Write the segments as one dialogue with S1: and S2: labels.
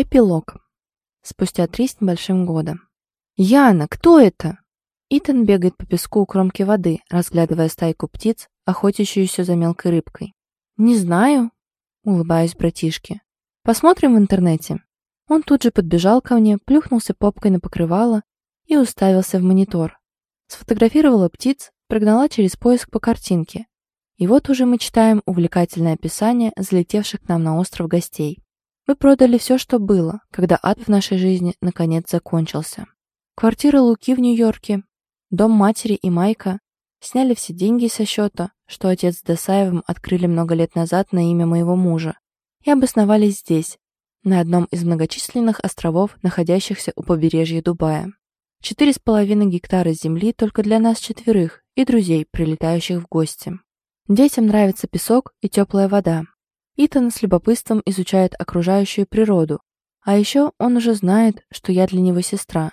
S1: Эпилог. Спустя три с небольшим года. «Яна, кто это?» Итан бегает по песку у кромки воды, разглядывая стайку птиц, охотящуюся за мелкой рыбкой. «Не знаю», — улыбаюсь братишке. «Посмотрим в интернете». Он тут же подбежал ко мне, плюхнулся попкой на покрывало и уставился в монитор. Сфотографировала птиц, прогнала через поиск по картинке. И вот уже мы читаем увлекательное описание залетевших к нам на остров гостей. Мы продали все, что было, когда ад в нашей жизни наконец закончился. Квартира Луки в Нью-Йорке, дом матери и Майка сняли все деньги со счета, что отец с Досаевым открыли много лет назад на имя моего мужа, и обосновались здесь, на одном из многочисленных островов, находящихся у побережья Дубая. Четыре с половиной гектара земли только для нас четверых и друзей, прилетающих в гости. Детям нравится песок и теплая вода, Итан с любопытством изучает окружающую природу, а еще он уже знает, что я для него сестра.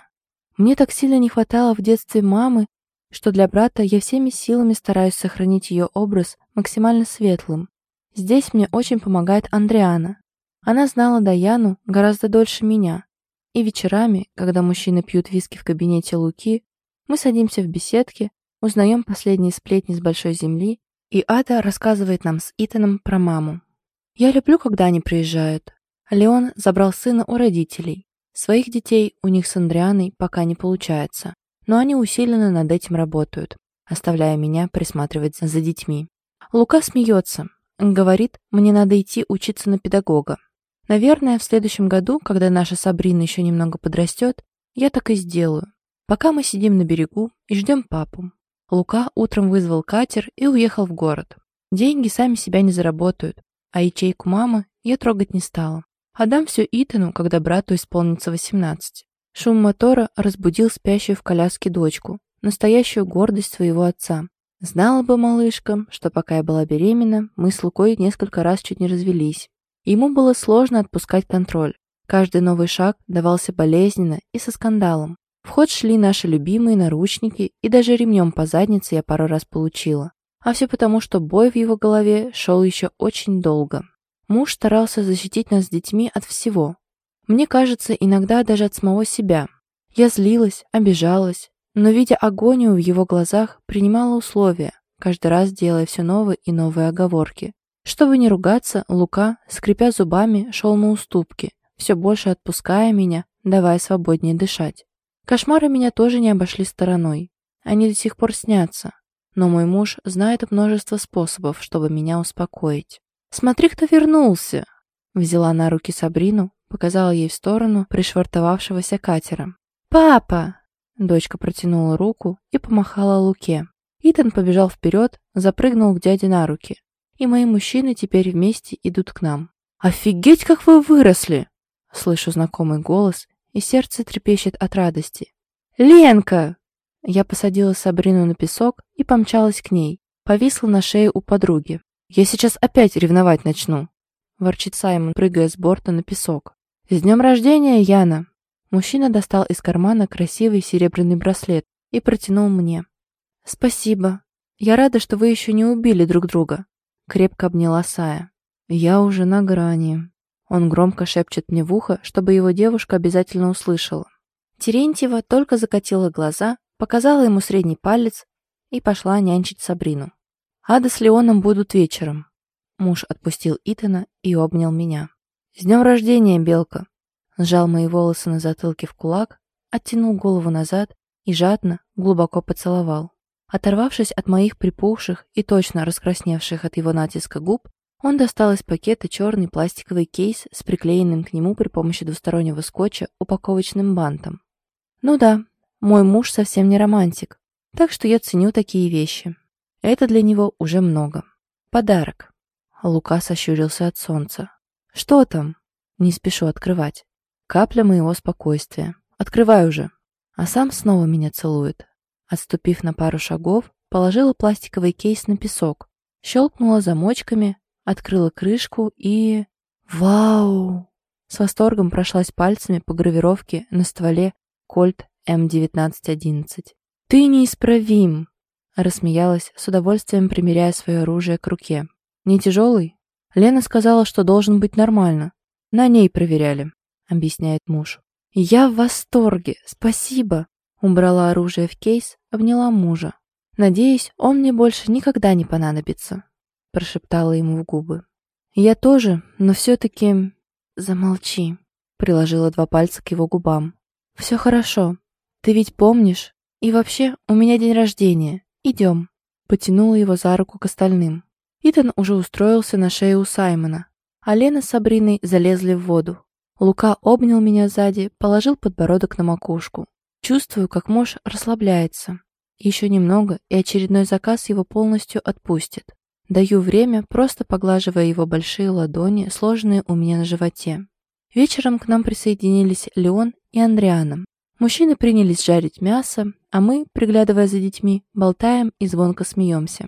S1: Мне так сильно не хватало в детстве мамы, что для брата я всеми силами стараюсь сохранить ее образ максимально светлым. Здесь мне очень помогает Андриана. Она знала Даяну гораздо дольше меня. И вечерами, когда мужчины пьют виски в кабинете Луки, мы садимся в беседке, узнаем последние сплетни с Большой Земли, и Ада рассказывает нам с Итаном про маму. Я люблю, когда они приезжают. Леон забрал сына у родителей. Своих детей у них с Андрианой пока не получается, но они усиленно над этим работают, оставляя меня присматривать за детьми. Лука смеется, говорит, мне надо идти учиться на педагога. Наверное, в следующем году, когда наша Сабрина еще немного подрастет, я так и сделаю. Пока мы сидим на берегу и ждем папу. Лука утром вызвал катер и уехал в город. Деньги сами себя не заработают, а ячейку мамы я трогать не стала. Отдам все Итану, когда брату исполнится 18. Шум мотора разбудил спящую в коляске дочку, настоящую гордость своего отца. Знала бы малышка, что пока я была беременна, мы с Лукой несколько раз чуть не развелись. Ему было сложно отпускать контроль. Каждый новый шаг давался болезненно и со скандалом. В ход шли наши любимые наручники, и даже ремнем по заднице я пару раз получила. А все потому, что бой в его голове шел еще очень долго. Муж старался защитить нас с детьми от всего. Мне кажется, иногда даже от самого себя. Я злилась, обижалась, но, видя агонию в его глазах, принимала условия, каждый раз делая все новые и новые оговорки. Чтобы не ругаться, Лука, скрипя зубами, шел на уступки, все больше отпуская меня, давая свободнее дышать. Кошмары меня тоже не обошли стороной. Они до сих пор снятся, но мой муж знает множество способов, чтобы меня успокоить. «Смотри, кто вернулся!» Взяла на руки Сабрину, показала ей в сторону пришвартовавшегося катера. «Папа!» Дочка протянула руку и помахала Луке. Итан побежал вперед, запрыгнул к дяде на руки. И мои мужчины теперь вместе идут к нам. «Офигеть, как вы выросли!» Слышу знакомый голос, и сердце трепещет от радости. «Ленка!» Я посадила Сабрину на песок помчалась к ней. Повисла на шее у подруги. «Я сейчас опять ревновать начну», — ворчит Саймон, прыгая с борта на песок. «С днем рождения, Яна!» Мужчина достал из кармана красивый серебряный браслет и протянул мне. «Спасибо. Я рада, что вы еще не убили друг друга», — крепко обняла Сая. «Я уже на грани». Он громко шепчет мне в ухо, чтобы его девушка обязательно услышала. Терентьева только закатила глаза показала ему средний палец и пошла нянчить Сабрину. Ада с Леоном будут вечером. Муж отпустил Итана и обнял меня. «С днем рождения, Белка!» Сжал мои волосы на затылке в кулак, оттянул голову назад и жадно, глубоко поцеловал. Оторвавшись от моих припухших и точно раскрасневших от его натиска губ, он достал из пакета черный пластиковый кейс с приклеенным к нему при помощи двустороннего скотча упаковочным бантом. Ну да, мой муж совсем не романтик, так что я ценю такие вещи. Это для него уже много. Подарок. Лука сощурился от солнца. Что там? Не спешу открывать. Капля моего спокойствия. Открывай уже. А сам снова меня целует. Отступив на пару шагов, положила пластиковый кейс на песок, щелкнула замочками, открыла крышку и... Вау! С восторгом прошлась пальцами по гравировке на стволе Кольт М1911. «Ты неисправим!» Рассмеялась, с удовольствием примеряя свое оружие к руке. «Не тяжелый?» Лена сказала, что должен быть нормально. На ней проверяли. объясняет муж. «Я в восторге! Спасибо!» Убрала оружие в кейс, обняла мужа. «Надеюсь, он мне больше никогда не понадобится», прошептала ему в губы. «Я тоже, но все-таки...» «Замолчи», приложила два пальца к его губам. «Все хорошо. Ты ведь помнишь? И вообще, у меня день рождения. Идем». Потянула его за руку к остальным. Итан уже устроился на шее у Саймона, а Лена с Сабриной залезли в воду. Лука обнял меня сзади, положил подбородок на макушку. Чувствую, как муж расслабляется. Еще немного, и очередной заказ его полностью отпустит. Даю время, просто поглаживая его большие ладони, сложенные у меня на животе. Вечером к нам присоединились Леон и Андриана. Мужчины принялись жарить мясо, а мы, приглядывая за детьми, болтаем и звонко смеемся.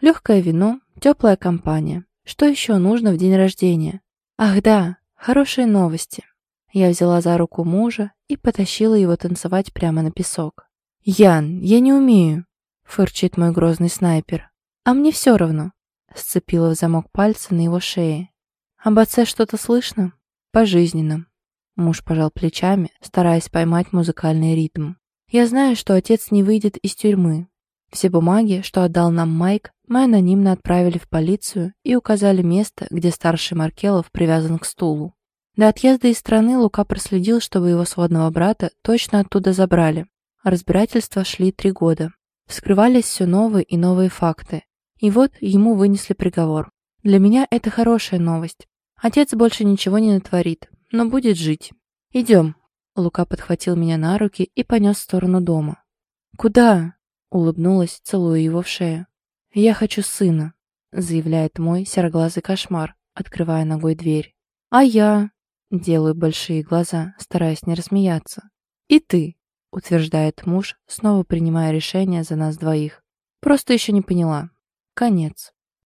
S1: Легкое вино, теплая компания. Что еще нужно в день рождения? Ах да, хорошие новости. Я взяла за руку мужа и потащила его танцевать прямо на песок. «Ян, я не умею», — фырчит мой грозный снайпер. «А мне все равно», — сцепила в замок пальцы на его шее. «Об отце что-то слышно?» «Пожизненно», Муж пожал плечами, стараясь поймать музыкальный ритм. «Я знаю, что отец не выйдет из тюрьмы. Все бумаги, что отдал нам Майк, мы анонимно отправили в полицию и указали место, где старший Маркелов привязан к стулу. До отъезда из страны Лука проследил, чтобы его сводного брата точно оттуда забрали. Разбирательства шли три года. Вскрывались все новые и новые факты. И вот ему вынесли приговор. Для меня это хорошая новость. Отец больше ничего не натворит, но будет жить. Идем. Лука подхватил меня на руки и понес в сторону дома. «Куда?» — улыбнулась, целуя его в шею. «Я хочу сына», — заявляет мой сероглазый кошмар, открывая ногой дверь. «А я?» — делаю большие глаза, стараясь не рассмеяться. «И ты?» — утверждает муж, снова принимая решение за нас двоих. «Просто еще не поняла. Конец».